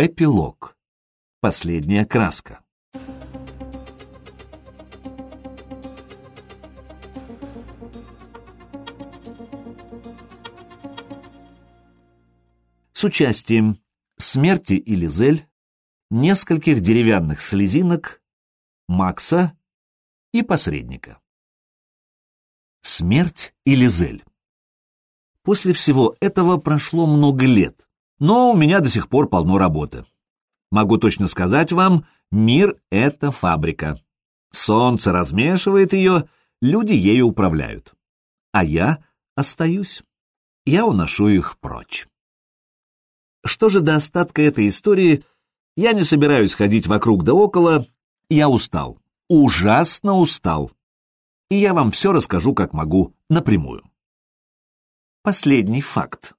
Эпилог. Последняя краска. С участием Смерти и Лизель, нескольких деревянных слезинок, Макса и посредника. Смерть и Лизель. После всего этого прошло много лет, но у меня до сих пор полно работы. Могу точно сказать вам, мир — это фабрика. Солнце размешивает ее, люди ею управляют. А я остаюсь. Я уношу их прочь. Что же до остатка этой истории, я не собираюсь ходить вокруг да около, я устал, ужасно устал. И я вам все расскажу, как могу, напрямую. Последний факт.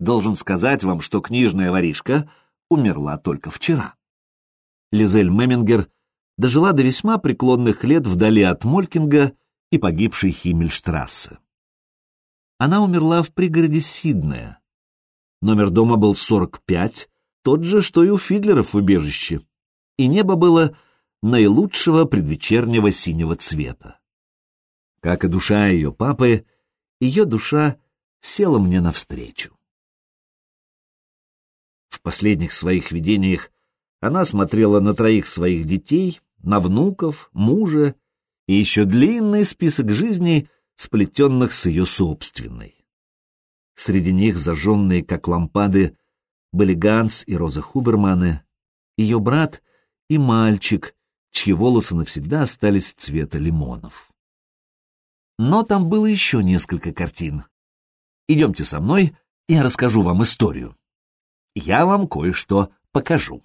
Должен сказать вам, что книжная воришка умерла только вчера. Лизель Мемингер дожила до весьма преклонных лет вдали от Молькинга и погибшей Химмельштрассе. Она умерла в пригороде Сиднея. Номер дома был 45, тот же, что и у Фидлеров в убежище, и небо было наилучшего предвечернего синего цвета. Как и душа ее папы, ее душа села мне навстречу. В последних своих видениях она смотрела на троих своих детей, на внуков, мужа и еще длинный список жизней, сплетенных с ее собственной. Среди них, зажженные как лампады, были Ганс и Роза Хуберманы, ее брат и мальчик, чьи волосы навсегда остались цвета лимонов. Но там было еще несколько картин. Идемте со мной, я расскажу вам историю. Я вам кое-что покажу.